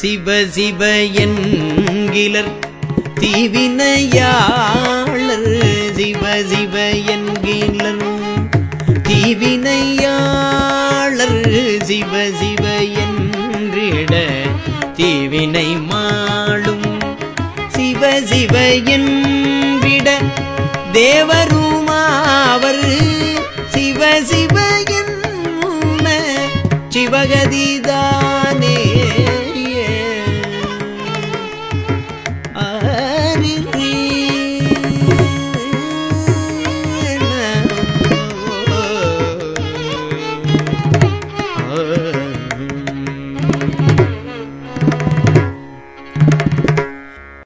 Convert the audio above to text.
சிவ சிவ என்கிலர் தீவினையாளர். சிவ சிவ என்கிலர் தீவினையாளர். சிவ சிவ என்றிட தீவினை மாளும். சிவ சிவ என்றிட தேவருமாவர். சிவ சிவ என்ன சிவகதிதா Oh